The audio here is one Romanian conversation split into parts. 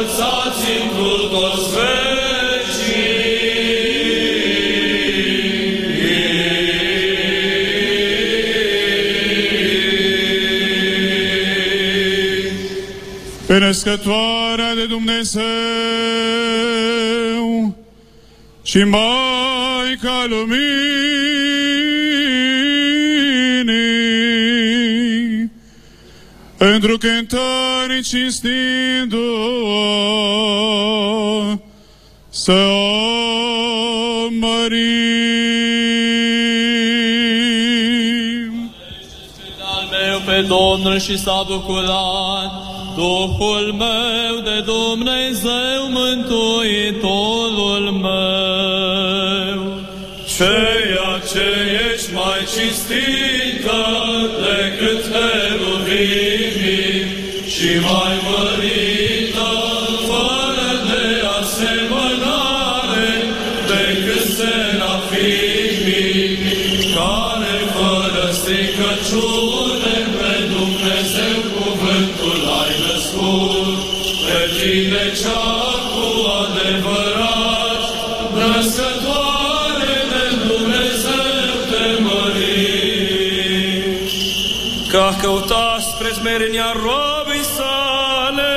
Înălțați în toți Pe născătoarea de Dumnezeu și Maica Luminii, pentru cântării cinstindu-o, să o mărim. al meu pe Domnul și s-a bucurat Duhul meu de Dumnezeu, Mântuitorul meu. Ceea ce ești mai cinstită decât heruvimii și mai mărită, fără de asemănare decât serafimii, care fără stricăciune pe Dumnezeu cuvântul ai născut, pe tine cea Că a căutat spre smerenia robii sale,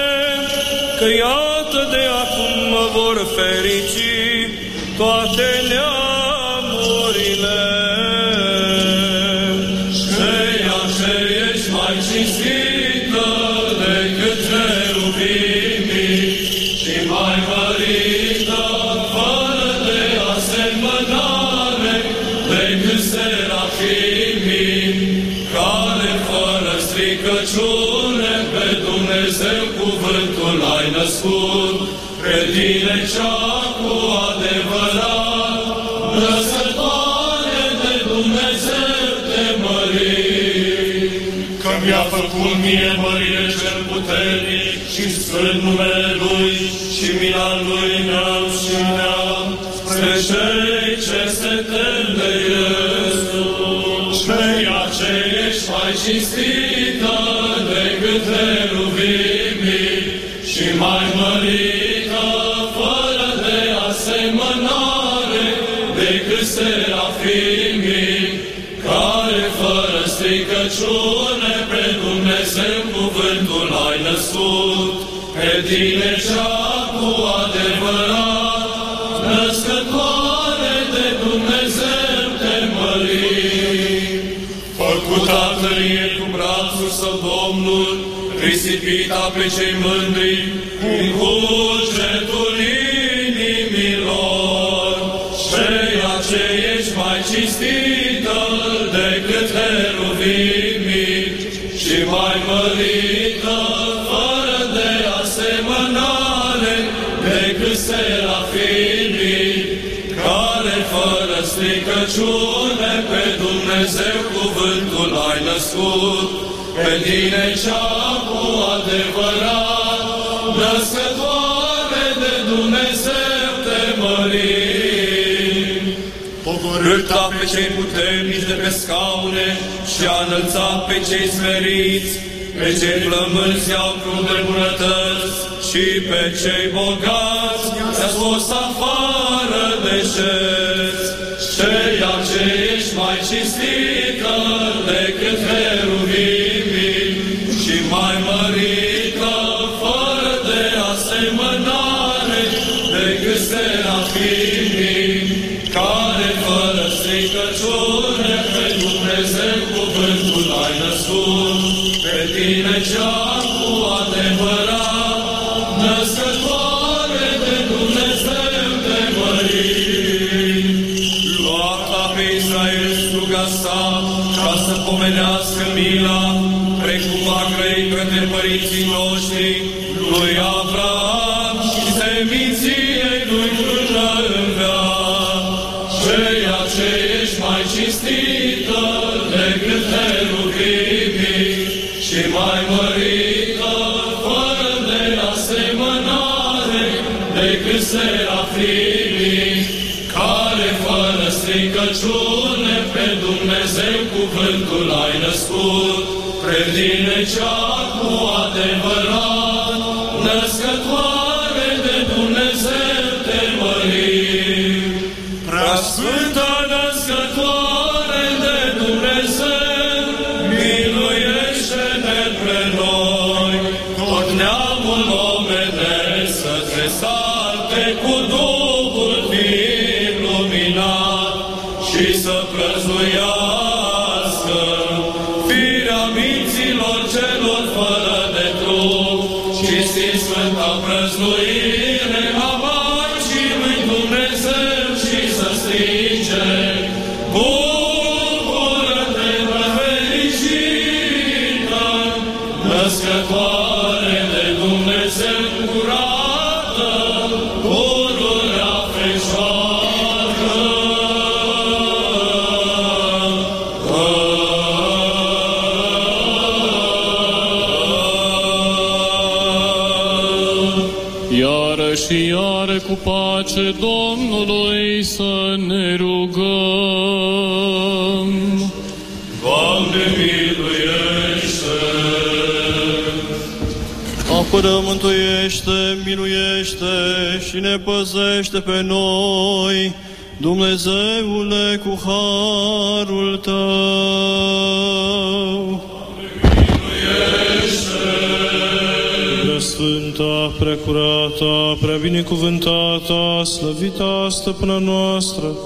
că iată de acum mă vor ferici toate neamurile. Pe tine cea cu adevărat, născătoare de Dumnezeu te mărim. Că mi-a făcut mie mărire cel puternic și sfânt numele Lui și mila Lui neam și neam, spre cei ce se tem de Iisus. Ceea ce ești mai cinstită decât heruvimii și mai serafimii, care fără stricăciune pe Dumnezeu cuvântul ai născut, pe tine cea cu adevărat, născătoare de Dumnezeu te mărim. Făcut tărie cu brațul său Domnul, risipita pe cei mândri, cu cugetul Dumnezeu cuvântul ai născut, pe tine cea cu adevărat, născătoare de Dumnezeu te mărim. Pogorâta pe cei puternici de pe scaune și a înălțat pe cei smeriți, pe cei flămânzi iau de bunătăți și pe cei bogați ți-a scos afară de șerți. Ceea ce ești mai cinstită decât heruvimii și mai mărită, fără de asemănare decât serafimii, care fără stricăciune pe Dumnezeu cuvântul ai născut, pe tine cea cu adevărat, pomenească mila, precum a grei către părinții noștri, lui cuvântul ai născut, pe tine cea cu adevărat, născătoare Apără, mântuiește, miluiește și ne păzește pe noi, Dumnezeule, cu harul Tău. Prea Sfânta, prea curata, prea binecuvântata, slăvita stăpâna noastră,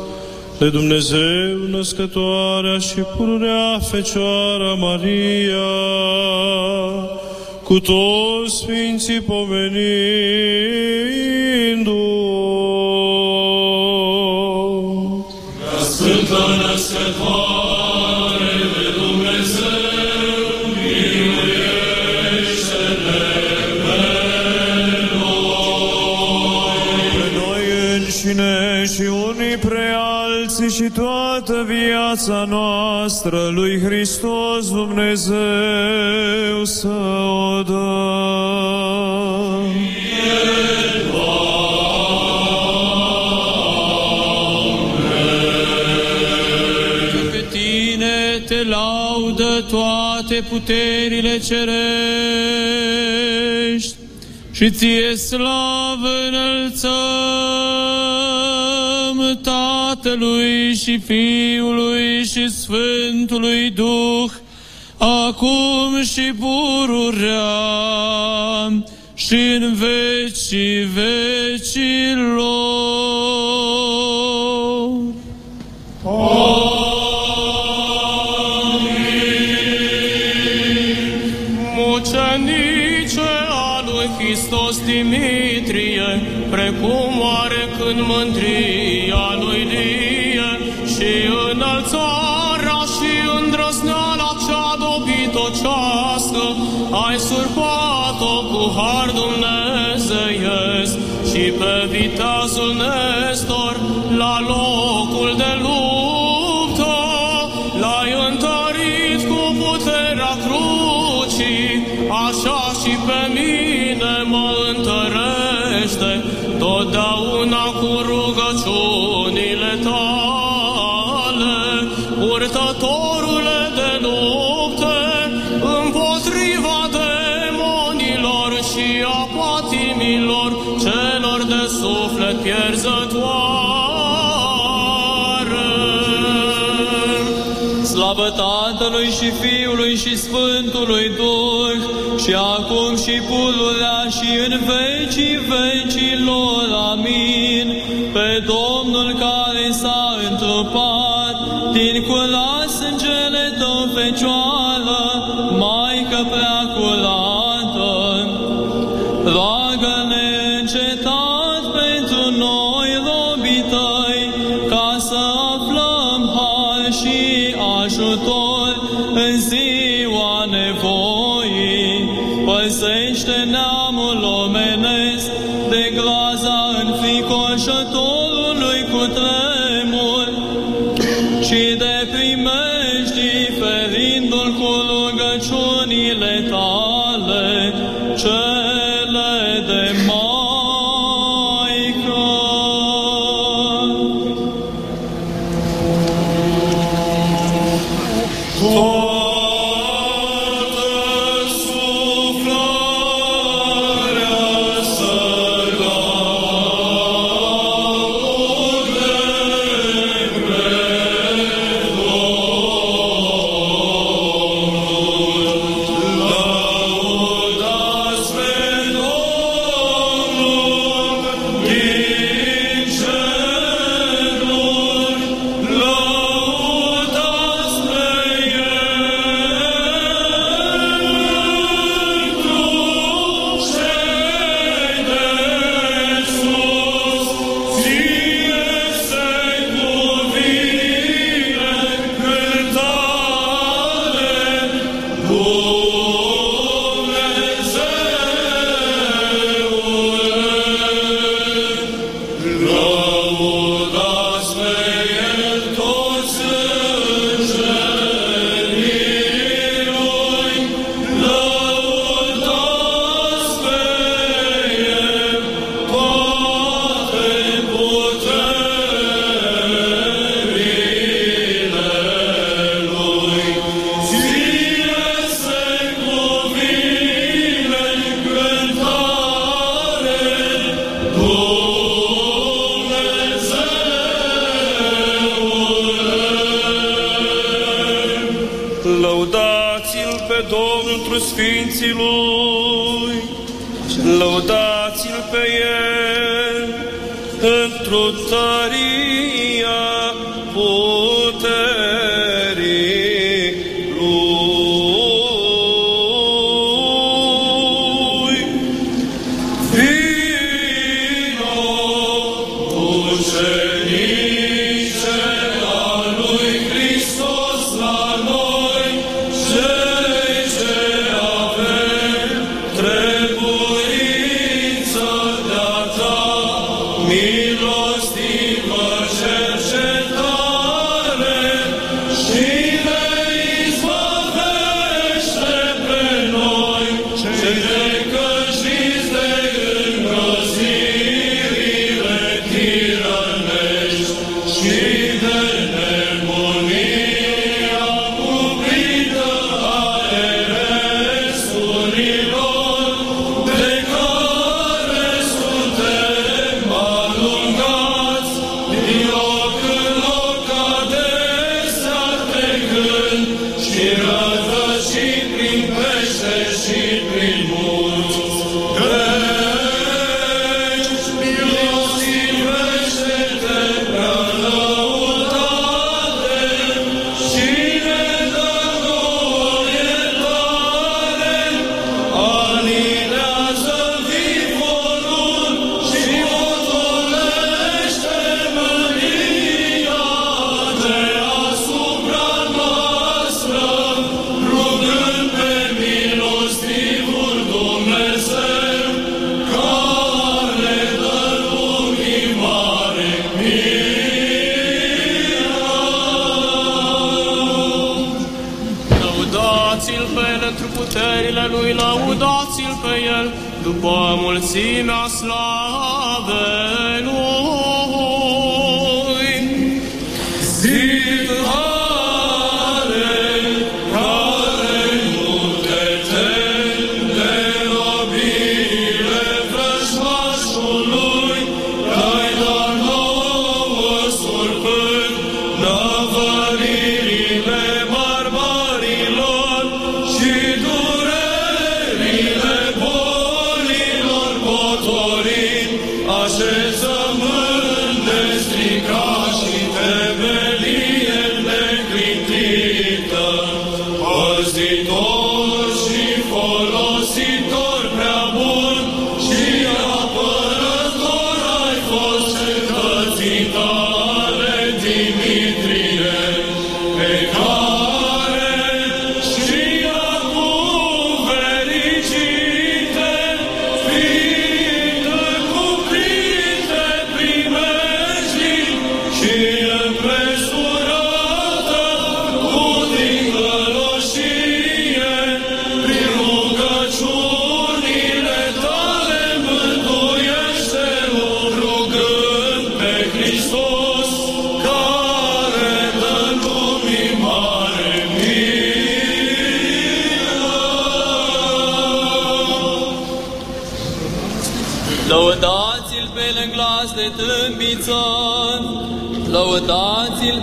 de Dumnezeu născătoarea și pururea Fecioara Maria, cu toți Sfinții pomenindu Sfântă născătoare de Dumnezeu, pe noi înșine și unii pre alții și toată viața noastră lui Hristos Dumnezeu să o dăm. Pe tine te laudă toate puterile cerești și ție slavă înălțăm Tatălui și Fiului și Sfântului Duh, acum și pururea și în vecii vecilor. Și pe viteazul Nestor la locul de luptă l-ai întărit cu puterea crucii, așa și pe mine mă întărește, totdeauna Tatălui și Fiului și Sfântului Duh, și acum și pururea și în vecii vecilor. Amin. Pe Domnul care s-a întrupat din curat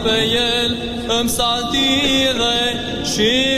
pe el în saltire și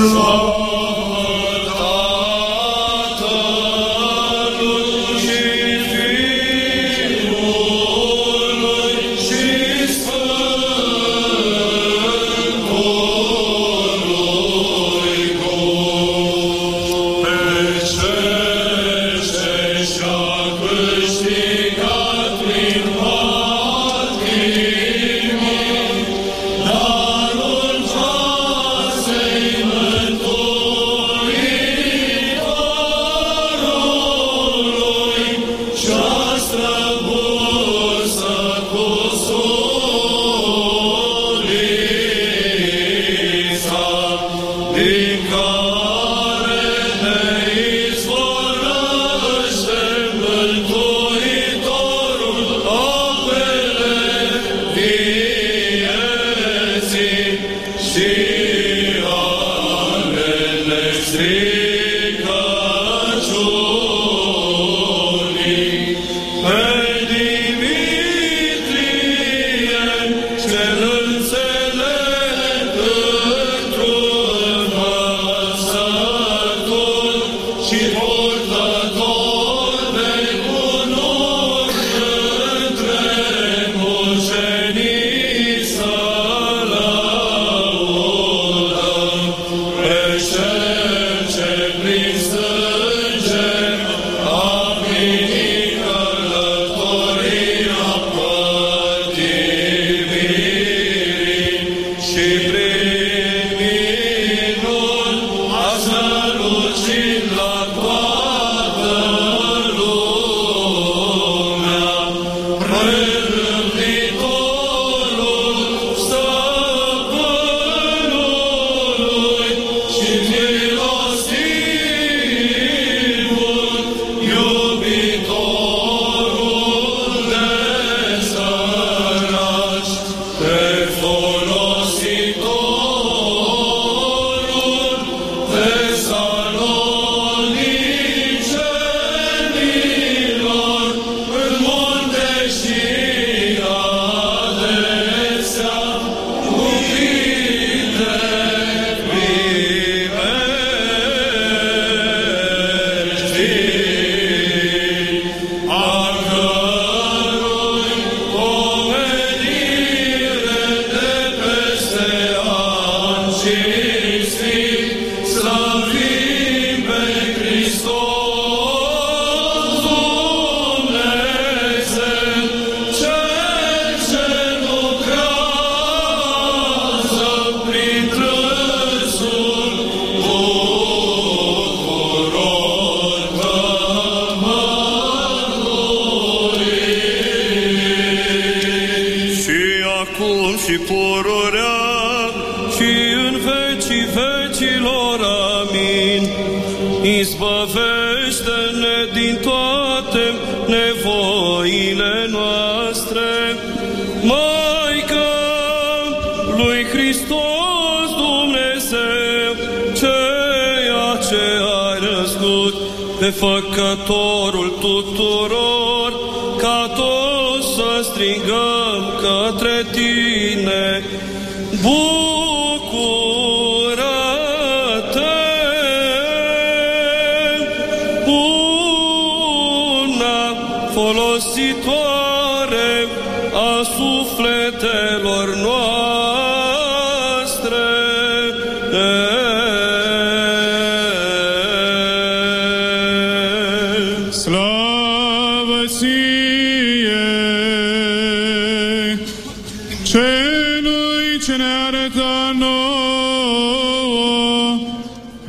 și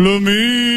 Love me.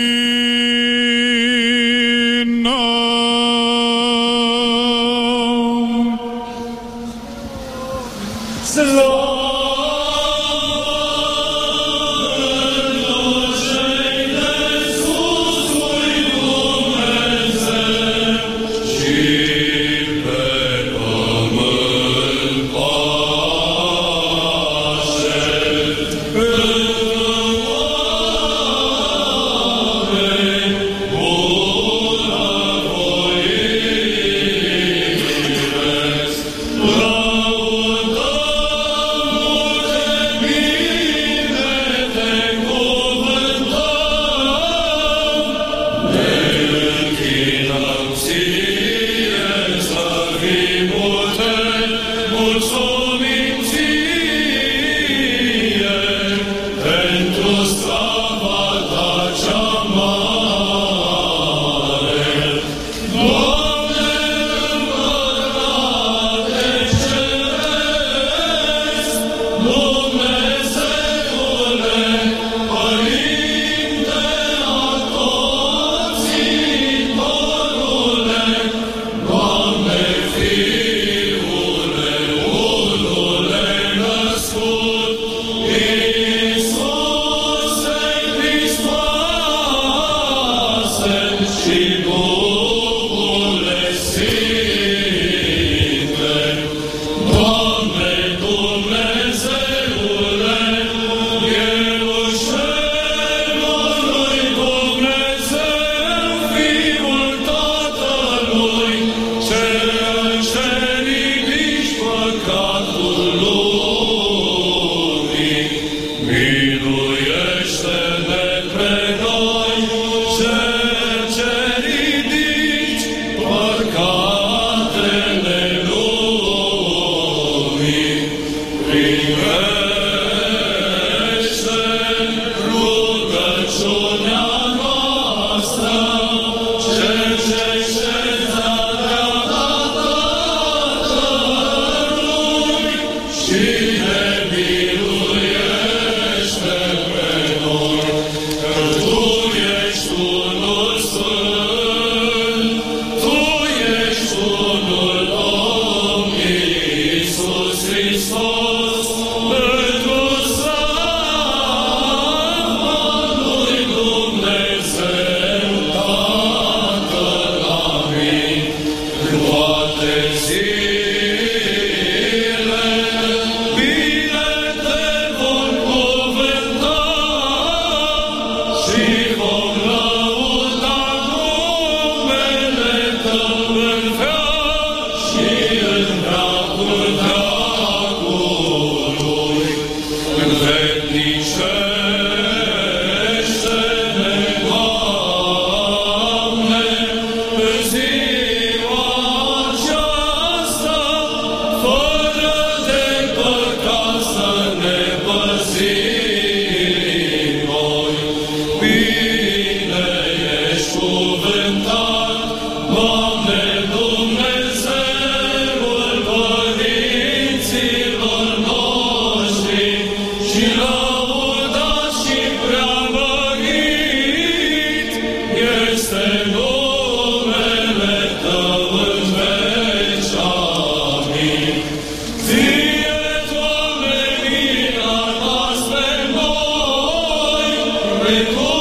Aleluia.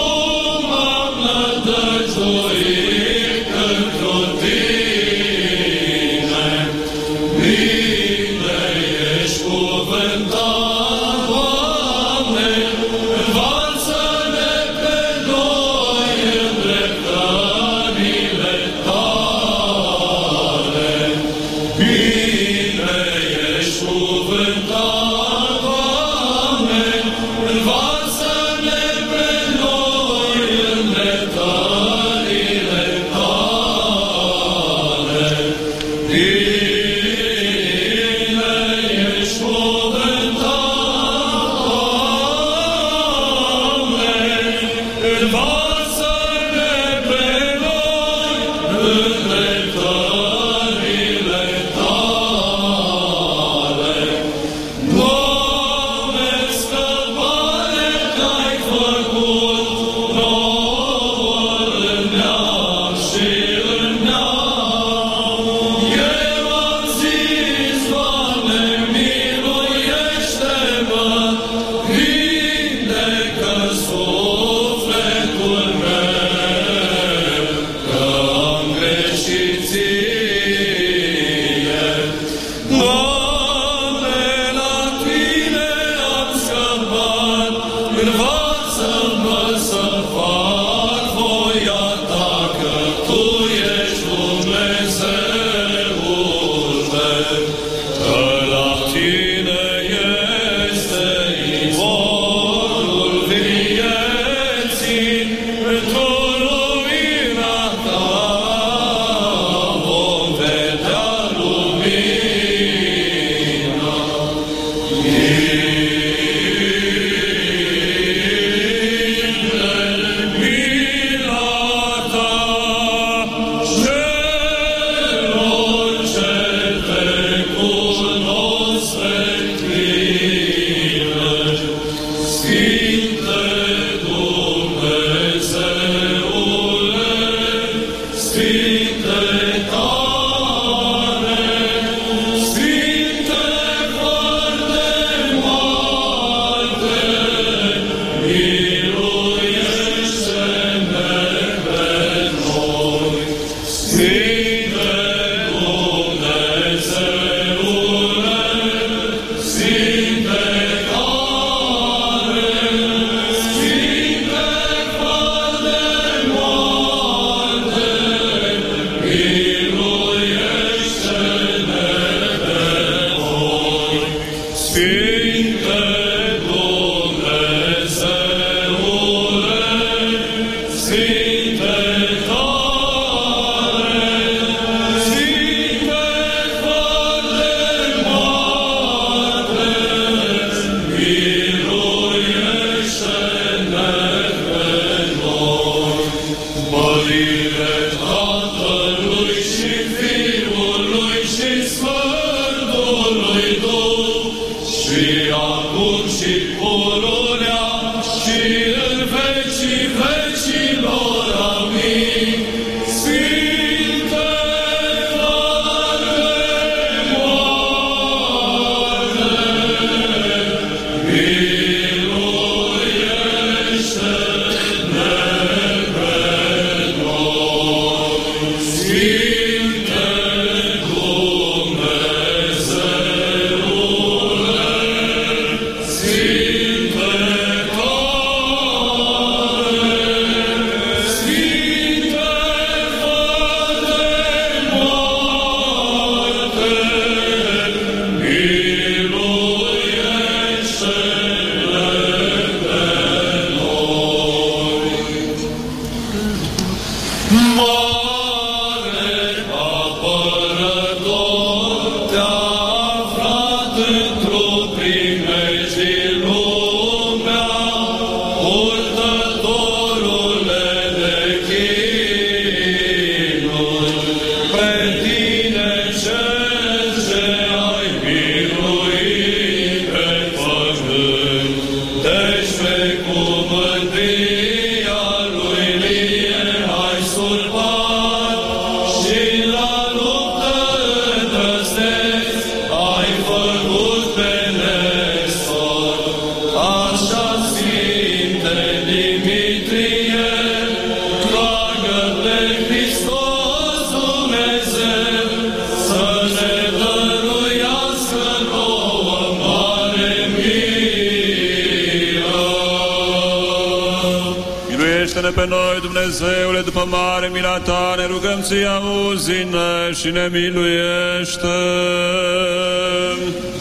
Mila ta, ne rugăm ție, auzi-ne și ne miluiește.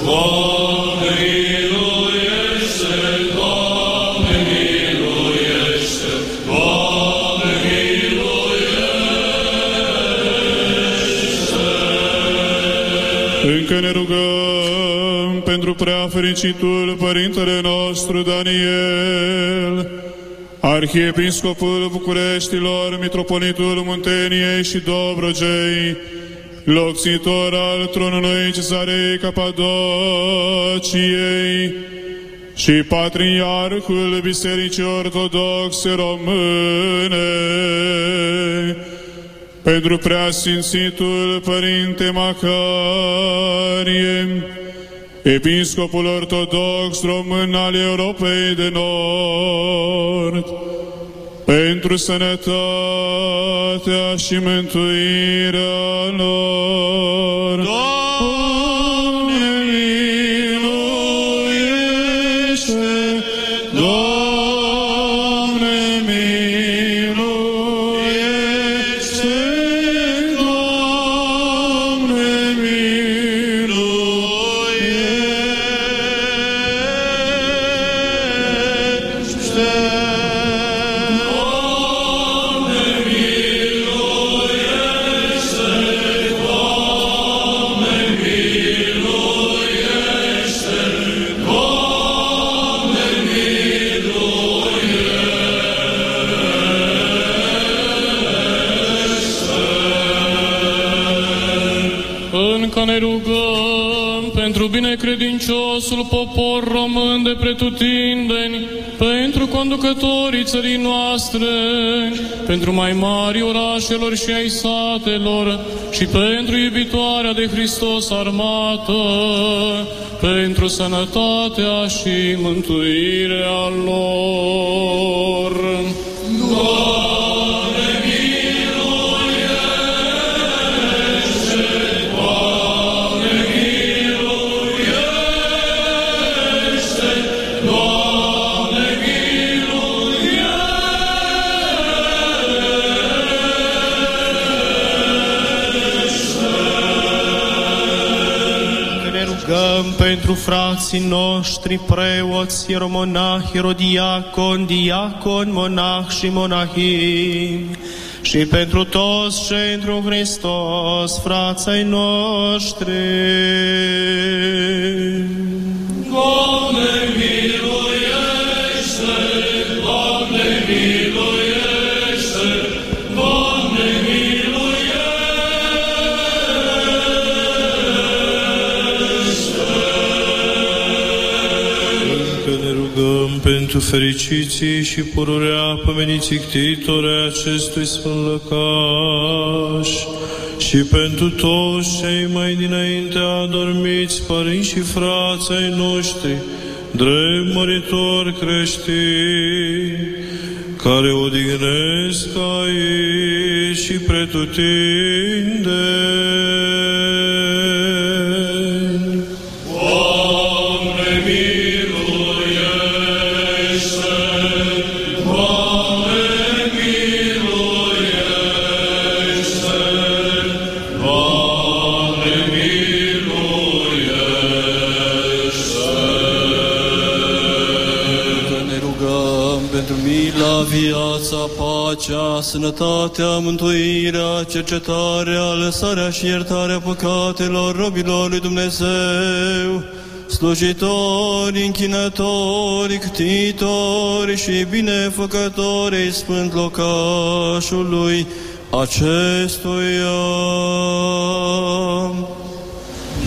Doamne, miluiește, Doamne, miluiește, Doamne, miluiește. Încă ne rugăm pentru prea fericitul Părintele nostru Daniel, Arhiepiscopul Bucureștilor, Mitropolitul Munteniei și Dobrogei, locțitor al tronului Cezarei Capadociei și Patriarhul Bisericii Ortodoxe Române, pentru preasfințitul Părinte Macarie, Episcopul Ortodox Român al Europei de Nord, pentru sănătatea și mântuirea lor. Doamne, român de pretutindeni, pentru conducătorii țării noastre, pentru mai mari orașelor și ai satelor și pentru iubitoarea de Hristos armată, pentru sănătatea și mântuirea lor. Că pentru frații noștri, preoți, ieromonahi, ierodiacon, diacon, monah și monahii, și pentru toți cei într Hristos, frații noștri. Doamne, pentru fericiții și pururea pomeniții ctitore acestui sfânt lăcaș, și pentru toți cei mai dinainte adormiți, părinți și frații ai noștri, drept măritori creștini, care odihnesc aici și pretutindeni. Sănătatea, mântuirea, cercetarea, lăsarea și iertarea păcatelor robilor lui Dumnezeu, slujitori, închinători, ctitori și binefăcători sfânt locașului acestuia.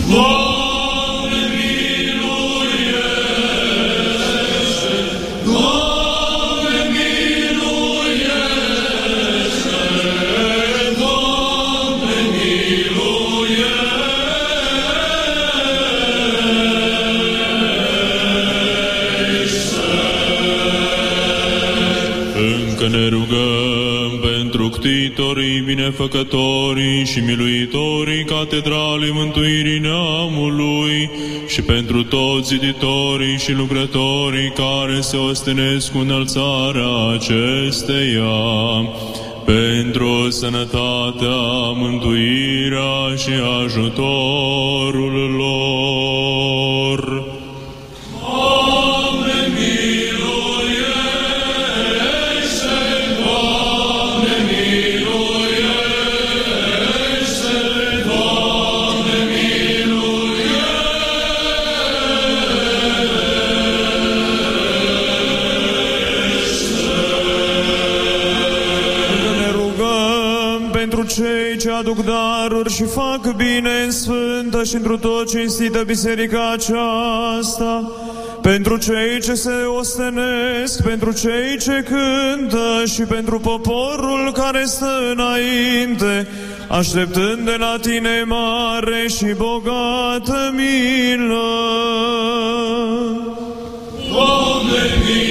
Încă pentru ctitorii, binefăcătorii și miluitorii Catedralei Mântuirii Neamului și pentru toți ziditorii și lucrătorii care se ostenesc cu înălțarea acesteia, pentru sănătatea, mântuirea și ajutorul lor. Și fac bine în sfântă și într tot cinstită biserica aceasta, pentru cei ce se ostenesc, pentru cei ce cântă și pentru poporul care stă înainte, așteptând de la tine mare și bogată milă. Că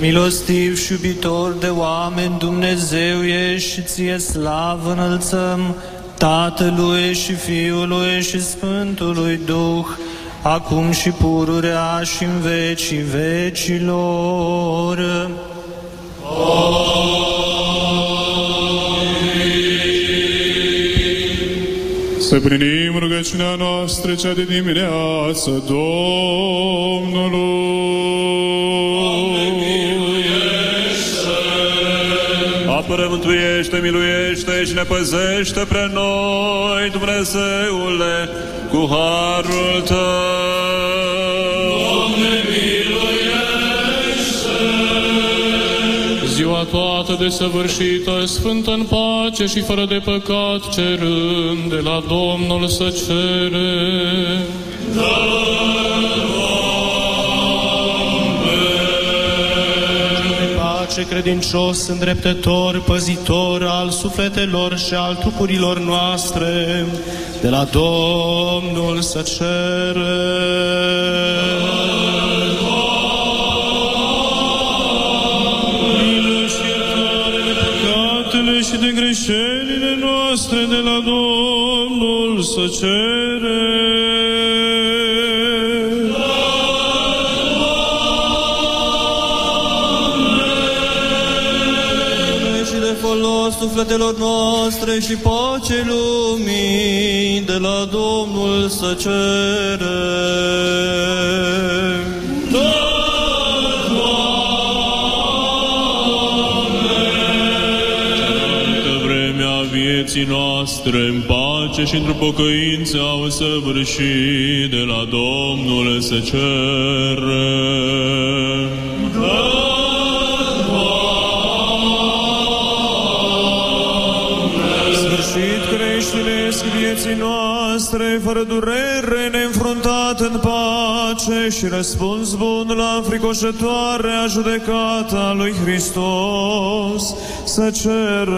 milostiv și iubitor de oameni Dumnezeu ești și ție slavă înălțăm Tatălui și Fiului și Sfântului Duh, acum și pururea și în vecii vecilor. Să prinim rugăciunea noastră cea de dimineață Domnului. Mântuiește, miluiește și ne păzește pre noi, Dumnezeule, cu harul Tău. Ziua toată desăvârșită, sfântă în pace și fără de păcat, cerând de la Domnul să cere. Credincios, îndreptător, păzitor al sufletelor și al trupurilor noastre, de la Domnul să cere. Milă și iertare de păcatele și de greșelile noastre de la Domnul să cere. Folos sufletelor noastre și pace lumii, de la Domnul să cerem. Toată vremea vieții noastre în pace și într-o pocăință au săvârșit de la Domnul să cerem. Sfârșit vieții noastre, fără durere, neînfruntat în pace și răspuns bun la fricoșătoarea judecata lui Hristos, să cerem.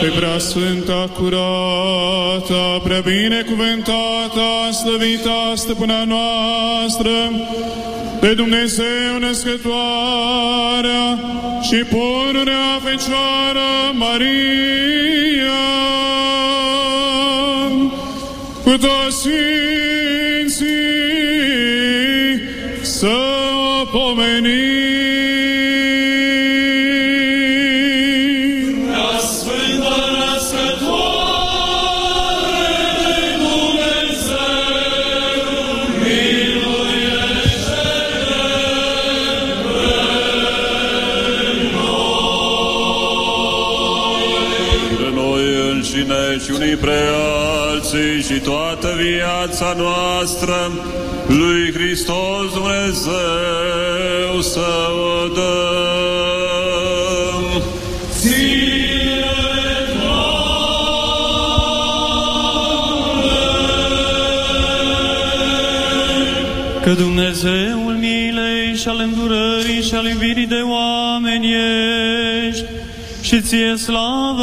Pe prea sfânta, curată, prea binecuvântată, slăvita stăpâna noastră, pe Dumnezeu născătoarea și pururea Fecioară Maria, cu toți sfinții să o pomenim. Înșine și unii pre alții și toată viața noastră lui Hristos Dumnezeu să o dăm. Că Dumnezeul milei și al îndurării și al iubirii de oameni ești, și ție slavă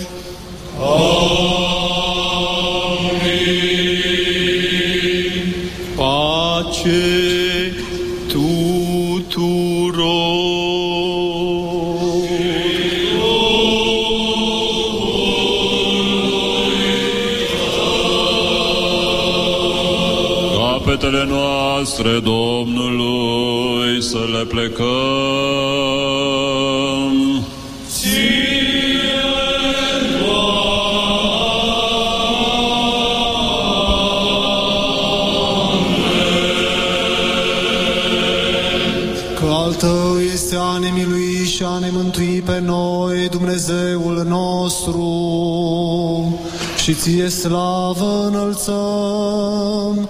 Capetele noastre Domnului să le plecăm. Că al tău este a ne milui și a ne mântui pe noi, Dumnezeul nostru, și ție slavă înălțăm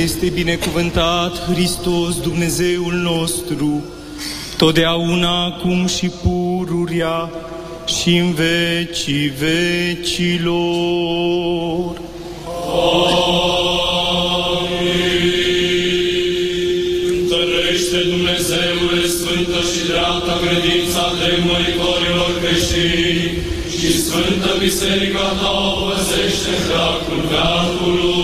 Este binecuvântat, Hristos, Dumnezeul nostru, totdeauna, acum și pururia și în vecii vecilor. Întărește Dumnezeule Sfântă și dreapta credința tremuritorilor creștini și Sfântă Biserica ta o păzește veacul veacului.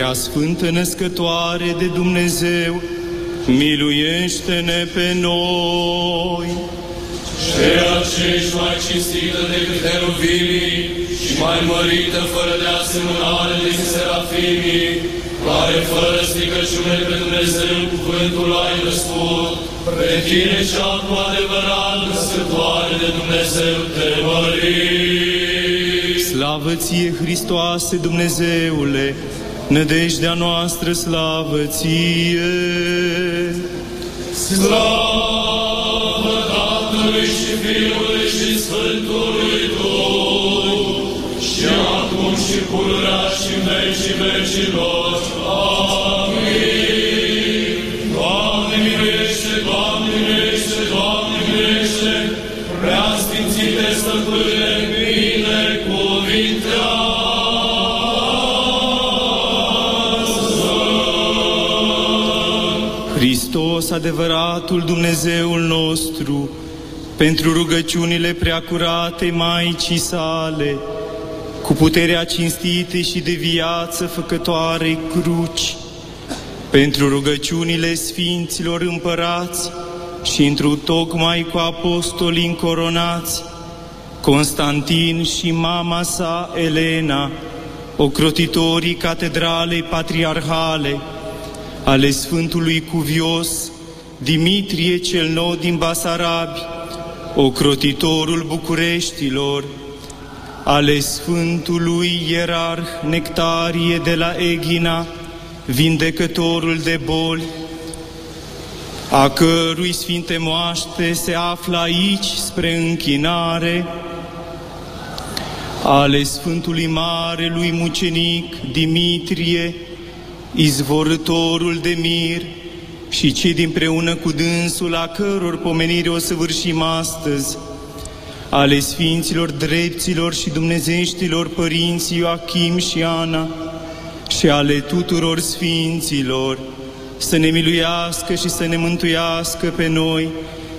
Prea Sfântă Născătoare de Dumnezeu, miluiește-ne pe noi. Ceea ce ești mai cinstită decât heruvimii și mai mărită fără de asemănare din serafimii, care fără stricăciune pe Dumnezeu cuvântul ai născut, pe tine cea cu adevărat născătoare de Dumnezeu te mărim. Slavă ție, Hristoase Dumnezeule, nădejdea noastră slavă ție. Slavă Tatălui și Fiului și Sfântului Duh, și acum și pururea și în vecii vecilor. Amin. Doamne miluiește, Doamne miluiește, Doamne miluiește, prea sfințite stăpâne, Hristos, adevăratul Dumnezeul nostru, pentru rugăciunile preacurate Maicii sale, cu puterea cinstite și de viață făcătoare cruci, pentru rugăciunile Sfinților împărați și întru tocmai cu apostolii încoronați, Constantin și mama sa Elena, ocrotitorii catedralei patriarhale, ale Sfântului Cuvios, Dimitrie cel Nou din Basarabi, ocrotitorul Bucureștilor, ale Sfântului Ierarh Nectarie de la Eghina, vindecătorul de boli, a cărui sfinte moaște se află aici spre închinare, ale Sfântului Mare lui Mucenic Dimitrie, izvorătorul de mir, și cei dinpreună cu dânsul a căror pomenire o să vârșim astăzi, ale Sfinților Drepților și Dumnezeștilor Părinții Ioachim și Ana și ale tuturor Sfinților, să ne miluiască și să ne mântuiască pe noi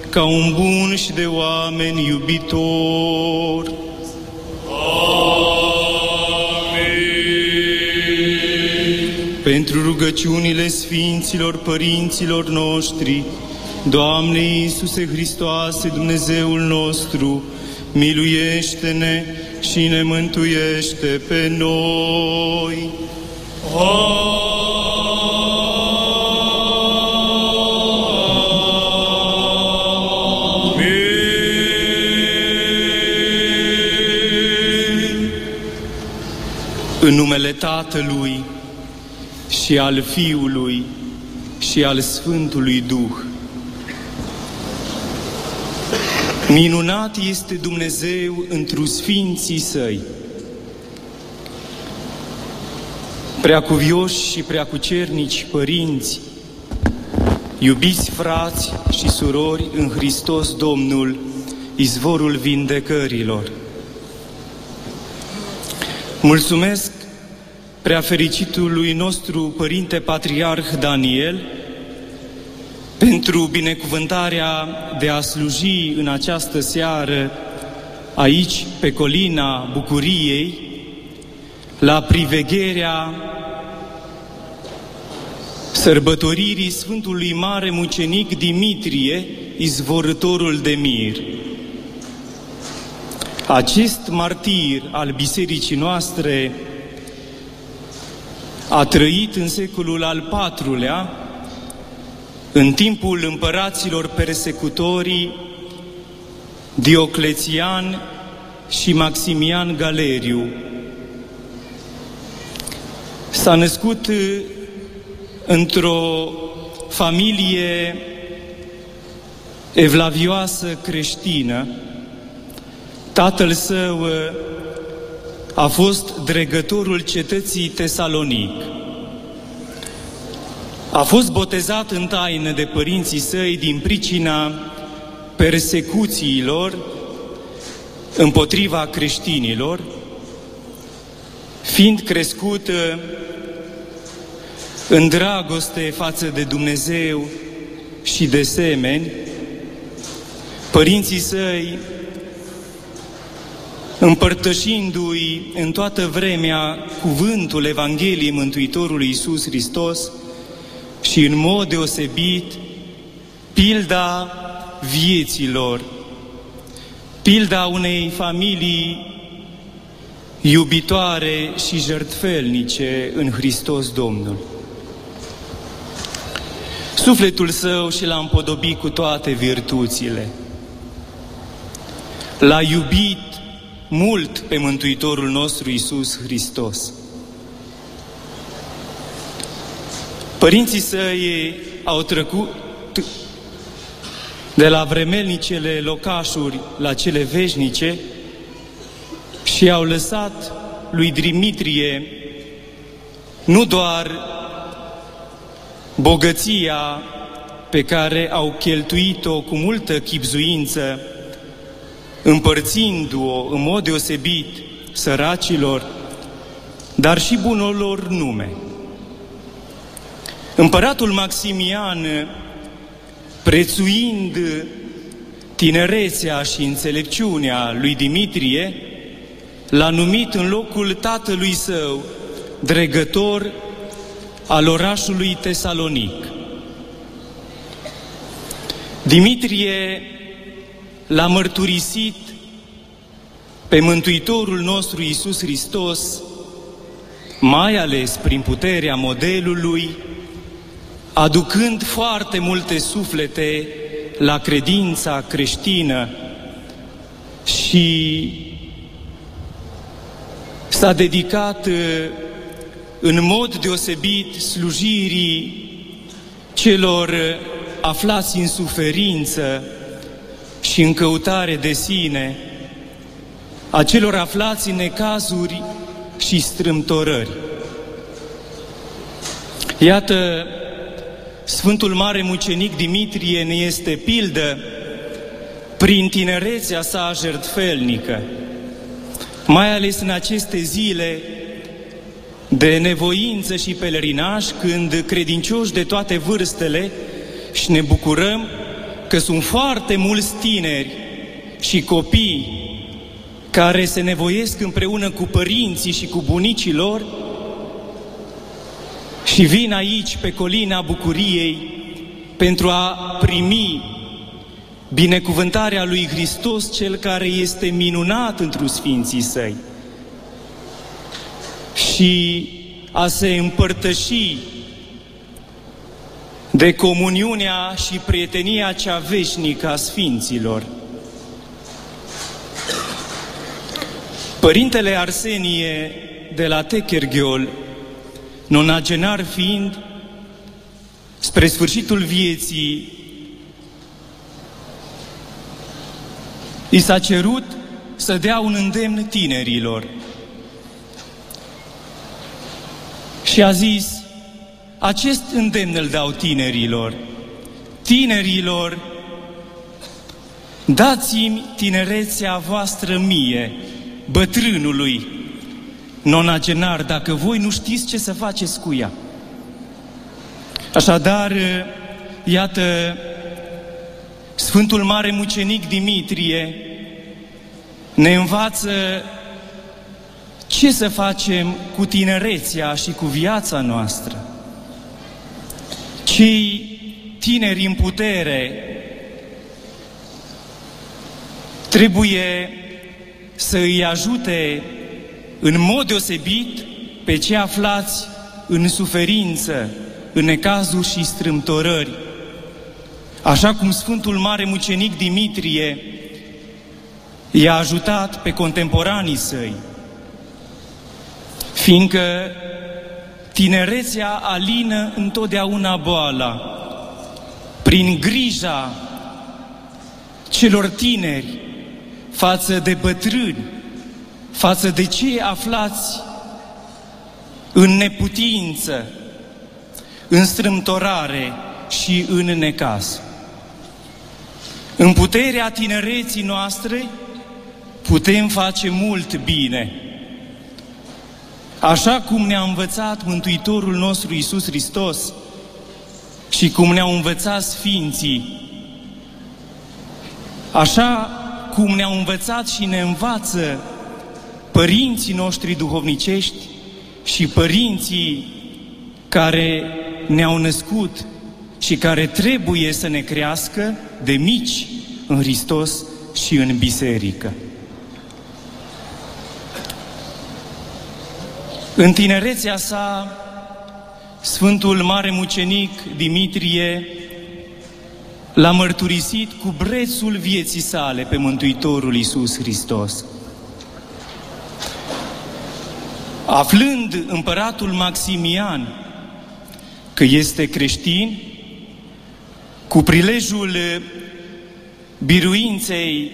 ca un bun și de oameni iubitor. Pentru rugăciunile Sfinților Părinților noștri, Doamne Iisuse Hristoase, Dumnezeul nostru, miluiește-ne și ne mântuiește pe noi. În numele Tatălui și al Fiului și al Sfântului Duh. Minunat este Dumnezeu întru Sfinții Săi. Preacuvioși și preacucernici părinți, iubiți frați și surori în Hristos Domnul, izvorul vindecărilor. Mulțumesc preafericitului nostru Părinte Patriarh Daniel pentru binecuvântarea de a sluji în această seară aici, pe colina Bucuriei, la privegherea sărbătoririi Sfântului Mare Mucenic Dimitrie, izvorătorul de mir. Acest martir al bisericii noastre a trăit în secolul al IV-lea, în timpul împăraților persecutorii Dioclețian și Maximian Galeriu. S-a născut într-o familie evlavioasă creștină. Tatăl său a fost dregătorul cetății Tesalonic. A fost botezat în taină de părinții săi din pricina persecuțiilor împotriva creștinilor, fiind crescut în dragoste față de Dumnezeu și de semeni, părinții săi împărtășindu-i în toată vremea cuvântul Evangheliei Mântuitorului Iisus Hristos și în mod deosebit pilda vieților, pilda unei familii iubitoare și jertfelnice în Hristos Domnul. Sufletul său și l-a împodobit cu toate virtuțile. L-a iubit mult pe Mântuitorul nostru Isus Hristos. Părinții săi au trecut de la vremelnicele locașuri la cele veșnice și au lăsat lui Dimitrie nu doar bogăția pe care au cheltuit-o cu multă chipzuință împărțindu-o în mod deosebit săracilor, dar și bunilor nume. Împăratul Maximian, prețuind tinerețea și înțelepciunea lui Dimitrie, l-a numit în locul tatălui său dregător al orașului Tesalonic. Dimitrie l-a mărturisit pe Mântuitorul nostru Iisus Hristos, mai ales prin puterea modelului, aducând foarte multe suflete la credința creștină și s-a dedicat uh, în mod deosebit slujirii celor uh, aflați în suferință și în căutare de sine, a celor aflați în necazuri și strâmtorări. Iată, Sfântul Mare Mucenic Dimitrie ne este pildă prin tinerețea sa jertfelnică, mai ales în aceste zile de nevoință și pelerinaj, când credincioși de toate vârstele și ne bucurăm că sunt foarte mulți tineri și copii care se nevoiesc împreună cu părinții și cu bunicii lor și vin aici pe colina bucuriei pentru a primi binecuvântarea lui Hristos, cel care este minunat într Sfinții Săi. Și a se împărtăși de comuniunea și prietenia cea veșnică a Sfinților. Părintele Arsenie de la Techerghiol, nonagenar fiind, spre sfârșitul vieții, i s-a cerut să dea un îndemn tinerilor. Și a zis, acest îndemn îl dau tinerilor. Tinerilor, dați-mi tinerețea voastră mie, bătrânului, nonagenar, dacă voi nu știți ce să faceți cu ea. Așadar, iată, Sfântul Mare Mucenic Dimitrie ne învață ce să facem cu tinerețea și cu viața noastră. Cei tineri în putere trebuie să îi ajute în mod deosebit pe cei aflați în suferință, în necazuri și strâmtorări. Așa cum Sfântul Mare Mucenic Dimitrie i-a ajutat pe contemporanii săi, fiindcă tinerețea alină întotdeauna boala, prin grija celor tineri față de bătrâni, față de cei aflați în neputință, în strâmtorare și în necaz. În puterea tinereții noastre putem face mult bine. Așa cum ne-a învățat Mântuitorul nostru Iisus Hristos și cum ne-au învățat Sfinții, așa cum ne-au învățat și ne învață părinții noștri duhovnicești și părinții care ne-au născut și care trebuie să ne crească de mici în Hristos și în biserică. În tinerețea sa, Sfântul Mare Mucenic Dimitrie l-a mărturisit cu brețul vieții sale pe Mântuitorul Iisus Hristos. Aflând împăratul Maximian că este creștin, cu prilejul biruinței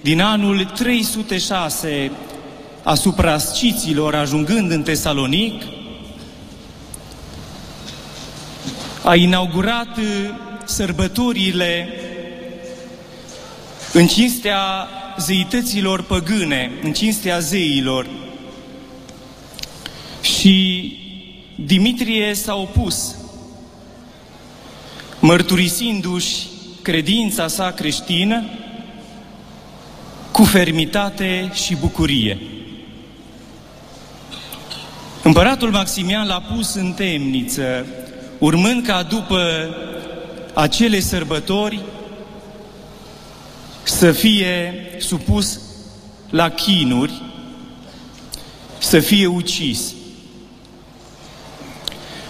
din anul 306 asupra sciților ajungând în Tesalonic, a inaugurat sărbătorile în cinstea zeităților păgâne, în cinstea zeilor. Și Dimitrie s-a opus, mărturisindu-și credința sa creștină cu fermitate și bucurie. Împăratul Maximian l-a pus în temniță, urmând ca după acele sărbători să fie supus la chinuri, să fie ucis.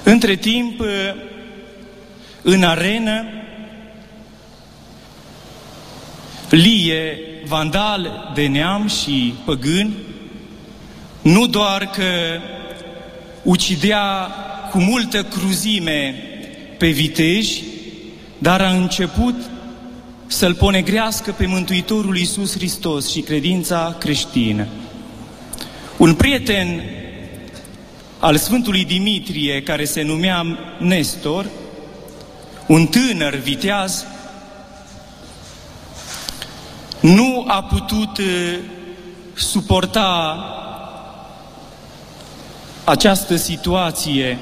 Între timp, în arenă, Lie, vandal de neam și păgân, nu doar că ucidea cu multă cruzime pe viteji, dar a început să-L ponegrească pe Mântuitorul Iisus Hristos și credința creștină. Un prieten al Sfântului Dimitrie, care se numea Nestor, un tânăr viteaz, nu a putut uh, suporta această situație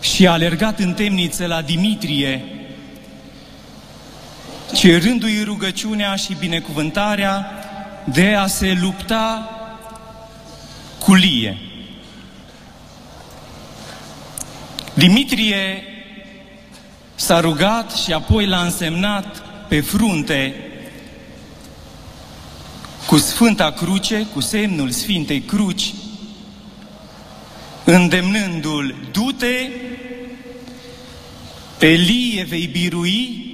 și a alergat în temniță la Dimitrie, cerându-i rugăciunea și binecuvântarea de a se lupta cu Lie. Dimitrie s-a rugat și apoi l-a însemnat pe frunte cu Sfânta Cruce, cu semnul Sfintei Cruci, îndemnându-l, du-te, pe Lie vei birui,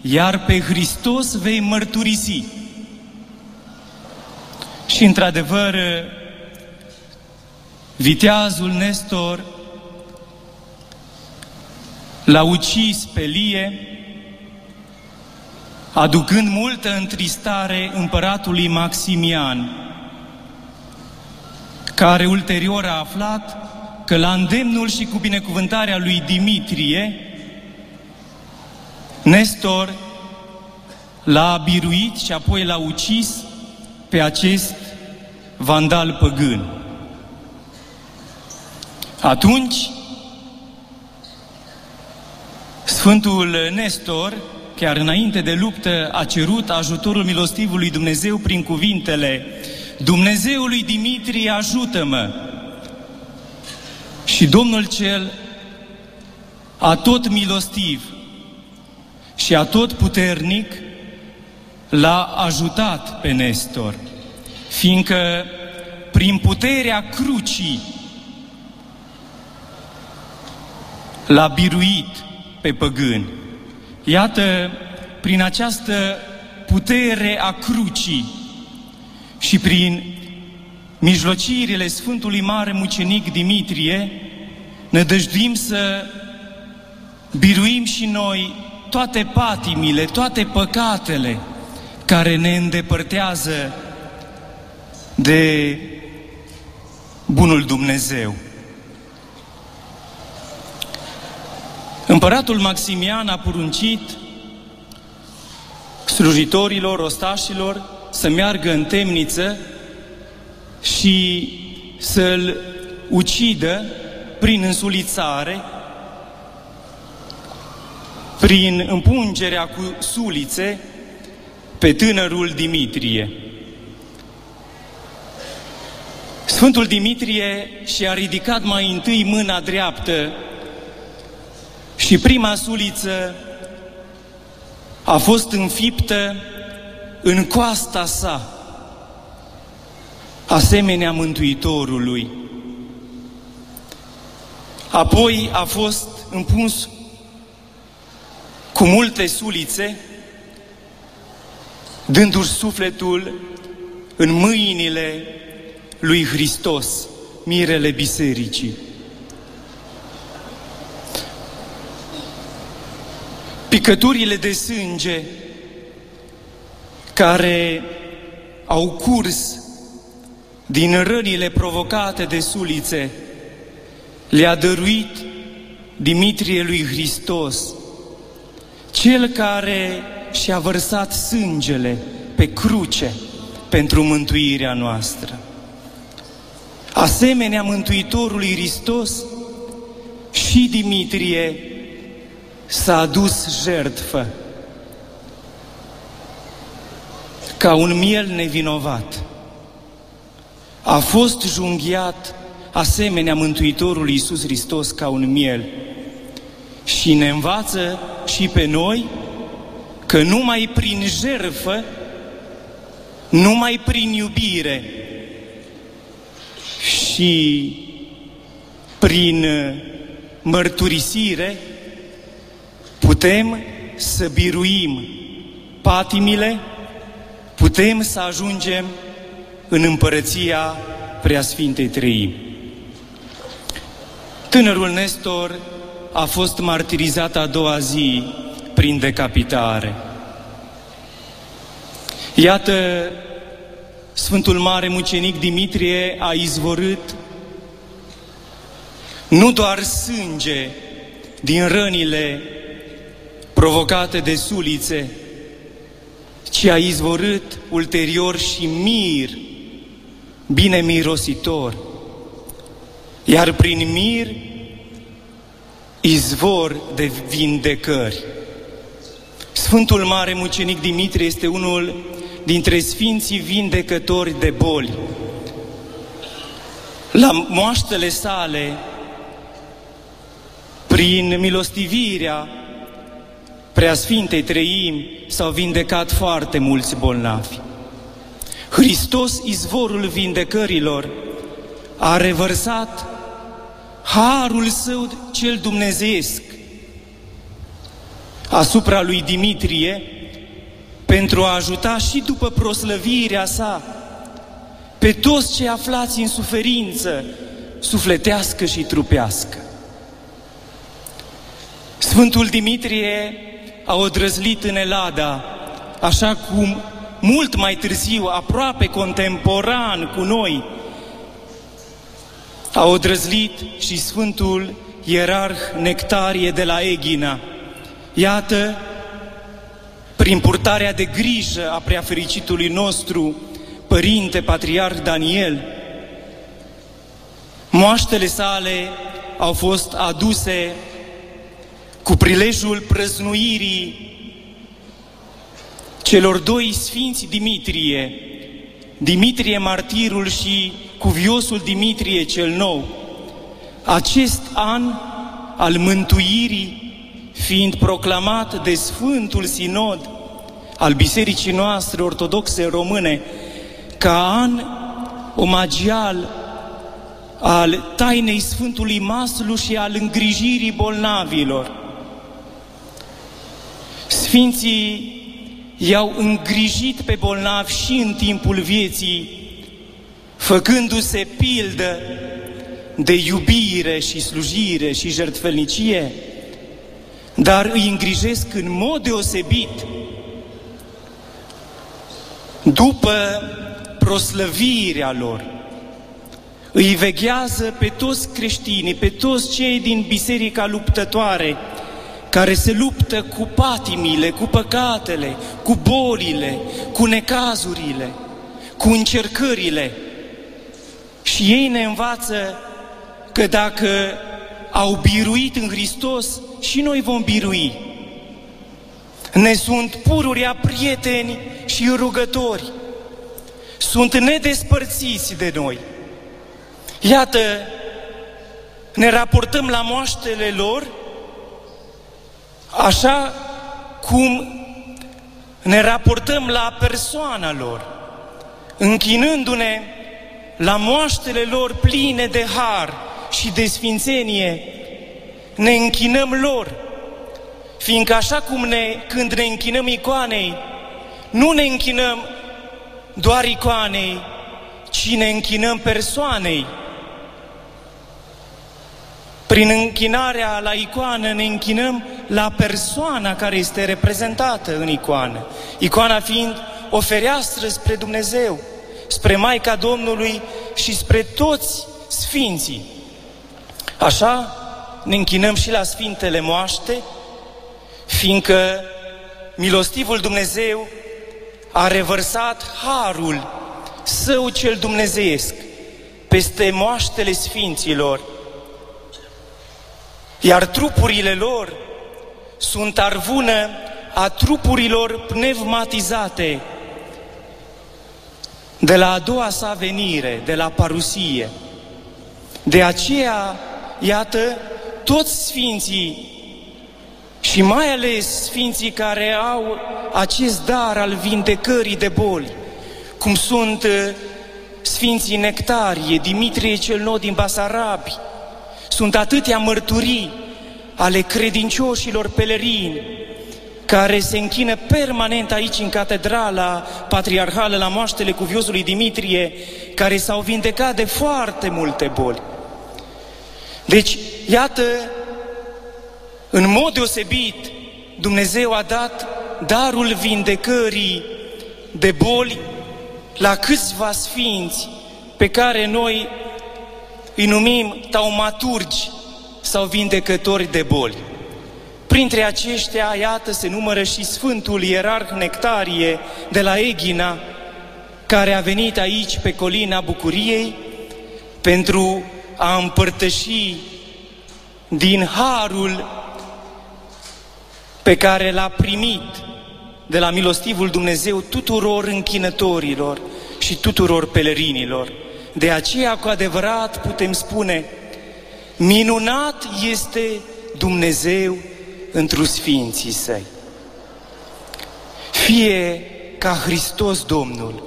iar pe Hristos vei mărturisi. Și într-adevăr, viteazul Nestor l-a ucis pe Lie, aducând multă întristare împăratului Maximian, care ulterior a aflat că la îndemnul și cu binecuvântarea lui Dimitrie, Nestor l-a biruit și apoi l-a ucis pe acest vandal păgân. Atunci, Sfântul Nestor, chiar înainte de luptă, a cerut ajutorul milostivului Dumnezeu prin cuvintele Dumnezeului Dimitrie, ajută-mă! Și Domnul cel a tot milostiv și a tot puternic l-a ajutat pe Nestor, fiindcă prin puterea crucii l-a biruit pe păgâni. Iată, prin această putere a crucii și prin mijlocirile Sfântului Mare Mucenic Dimitrie, ne dăjduim să biruim și noi toate patimile, toate păcatele care ne îndepărtează de Bunul Dumnezeu. Împăratul Maximian a poruncit slujitorilor, ostașilor, să meargă în temniță și să-l ucidă prin însulițare, prin împungerea cu sulițe pe tânărul Dimitrie. Sfântul Dimitrie și-a ridicat mai întâi mâna dreaptă și prima suliță a fost înfiptă în coasta sa, asemenea Mântuitorului. Apoi a fost împuns cu multe sulițe, dându-și sufletul în mâinile lui Hristos, mirele bisericii. Picăturile de sânge care au curs din rănile provocate de sulițe le-a dăruit Dimitrie lui Hristos, cel care și-a vărsat sângele pe cruce pentru mântuirea noastră. Asemenea Mântuitorului Hristos și Dimitrie s-a adus jertfă ca un miel nevinovat. A fost junghiat asemenea Mântuitorului Iisus Hristos ca un miel. Și ne învață și pe noi că numai prin jertfă, numai prin iubire și prin mărturisire putem să biruim patimile, putem să ajungem în împărăția Preasfintei Trăim. Tânărul Nestor a fost martirizat a doua zi prin decapitare. Iată, Sfântul Mare Mucenic Dimitrie a izvorât nu doar sânge din rănile provocate de sulițe, ci a izvorât ulterior și mir, bine mirositor. Iar prin mir, izvor de vindecări. Sfântul Mare Mucenic Dimitrie este unul dintre sfinții vindecători de boli. La moaștele sale, prin milostivirea Preasfintei Treimi, s-au vindecat foarte mulți bolnavi. Hristos, izvorul vindecărilor, a revărsat harul său cel dumnezeiesc asupra lui Dimitrie pentru a ajuta și după proslăvirea sa pe toți cei aflați în suferință sufletească și trupească. Sfântul Dimitrie a odrăzlit în Elada, așa cum mult mai târziu, aproape contemporan cu noi, a odrăzlit și Sfântul Ierarh Nectarie de la Eghina. Iată, prin purtarea de grijă a preafericitului nostru, Părinte Patriarh Daniel, moaștele sale au fost aduse cu prilejul prăznuirii celor doi sfinți Dimitrie, Dimitrie Martirul și cuviosul Dimitrie cel Nou, acest an al mântuirii fiind proclamat de Sfântul Sinod al Bisericii noastre ortodoxe române ca an omagial al tainei Sfântului Maslu și al îngrijirii bolnavilor. Sfinții i-au îngrijit pe bolnavi și în timpul vieții, făcându-se pildă de iubire și slujire și jertfelnicie, dar îi îngrijesc în mod deosebit după proslăvirea lor. Îi veghează pe toți creștinii, pe toți cei din biserica luptătoare, care se luptă cu patimile, cu păcatele, cu bolile, cu necazurile, cu încercările. Și ei ne învață că dacă au biruit în Hristos, și noi vom birui. Ne sunt pururea prieteni și rugători. Sunt nedespărțiți de noi. Iată, ne raportăm la moaștele lor așa cum ne raportăm la persoana lor, închinându-ne la moaștele lor pline de har și de sfințenie, ne închinăm lor, fiindcă așa cum ne, când ne închinăm icoanei, nu ne închinăm doar icoanei, ci ne închinăm persoanei, prin închinarea la icoană ne închinăm la persoana care este reprezentată în icoană. Icoana fiind o fereastră spre Dumnezeu, spre Maica Domnului și spre toți sfinții. Așa ne închinăm și la Sfintele Moaște, fiindcă milostivul Dumnezeu a revărsat harul său cel dumnezeiesc peste moaștele Sfinților, iar trupurile lor sunt arvună a trupurilor pneumatizate de la a doua sa venire, de la parusie. De aceea, iată, toți sfinții și mai ales sfinții care au acest dar al vindecării de boli, cum sunt uh, Sfinții Nectarie, Dimitrie cel Nou din Basarabi, sunt atâtea mărturii ale credincioșilor pelerini care se închină permanent aici în catedrala patriarhală la moaștele cuviosului Dimitrie, care s-au vindecat de foarte multe boli. Deci, iată, în mod deosebit, Dumnezeu a dat darul vindecării de boli la câțiva sfinți pe care noi îi numim taumaturgi sau vindecători de boli. Printre aceștia, iată, se numără și Sfântul Ierarh Nectarie de la Eghina, care a venit aici pe colina Bucuriei pentru a împărtăși din harul pe care l-a primit de la milostivul Dumnezeu tuturor închinătorilor și tuturor pelerinilor. De aceea, cu adevărat, putem spune, minunat este Dumnezeu întru Sfinții Săi. Fie ca Hristos Domnul,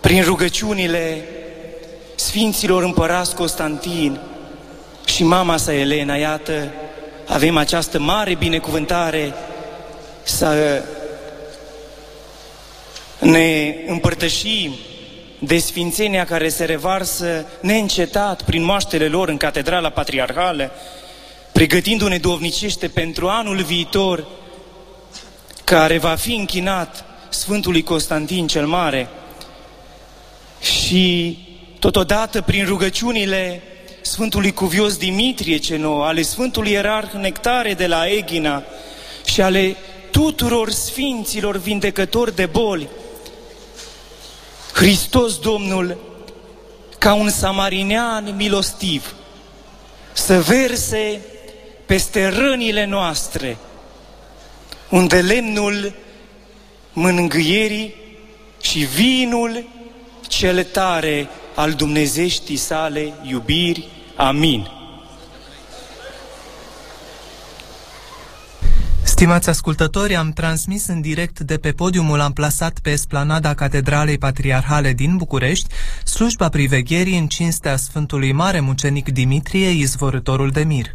prin rugăciunile Sfinților Împărați Constantin și mama sa Elena, iată, avem această mare binecuvântare să ne împărtășim de sfințenia care se revarsă neîncetat prin moaștele lor în Catedrala Patriarhală, pregătindu-ne dovnicește pentru anul viitor, care va fi închinat Sfântului Constantin cel Mare. Și totodată prin rugăciunile Sfântului Cuvios Dimitrie ce nou, ale Sfântului Ierarh Nectare de la Eghina și ale tuturor sfinților vindecători de boli, Hristos Domnul, ca un samarinean milostiv, să verse peste rănile noastre, unde lemnul mângâierii și vinul cel tare al dumnezeștii sale iubiri. Amin. Stimați ascultători, am transmis în direct de pe podiumul amplasat pe esplanada Catedralei Patriarhale din București slujba privegherii în cinstea Sfântului Mare Mucenic Dimitrie, izvorătorul de mir.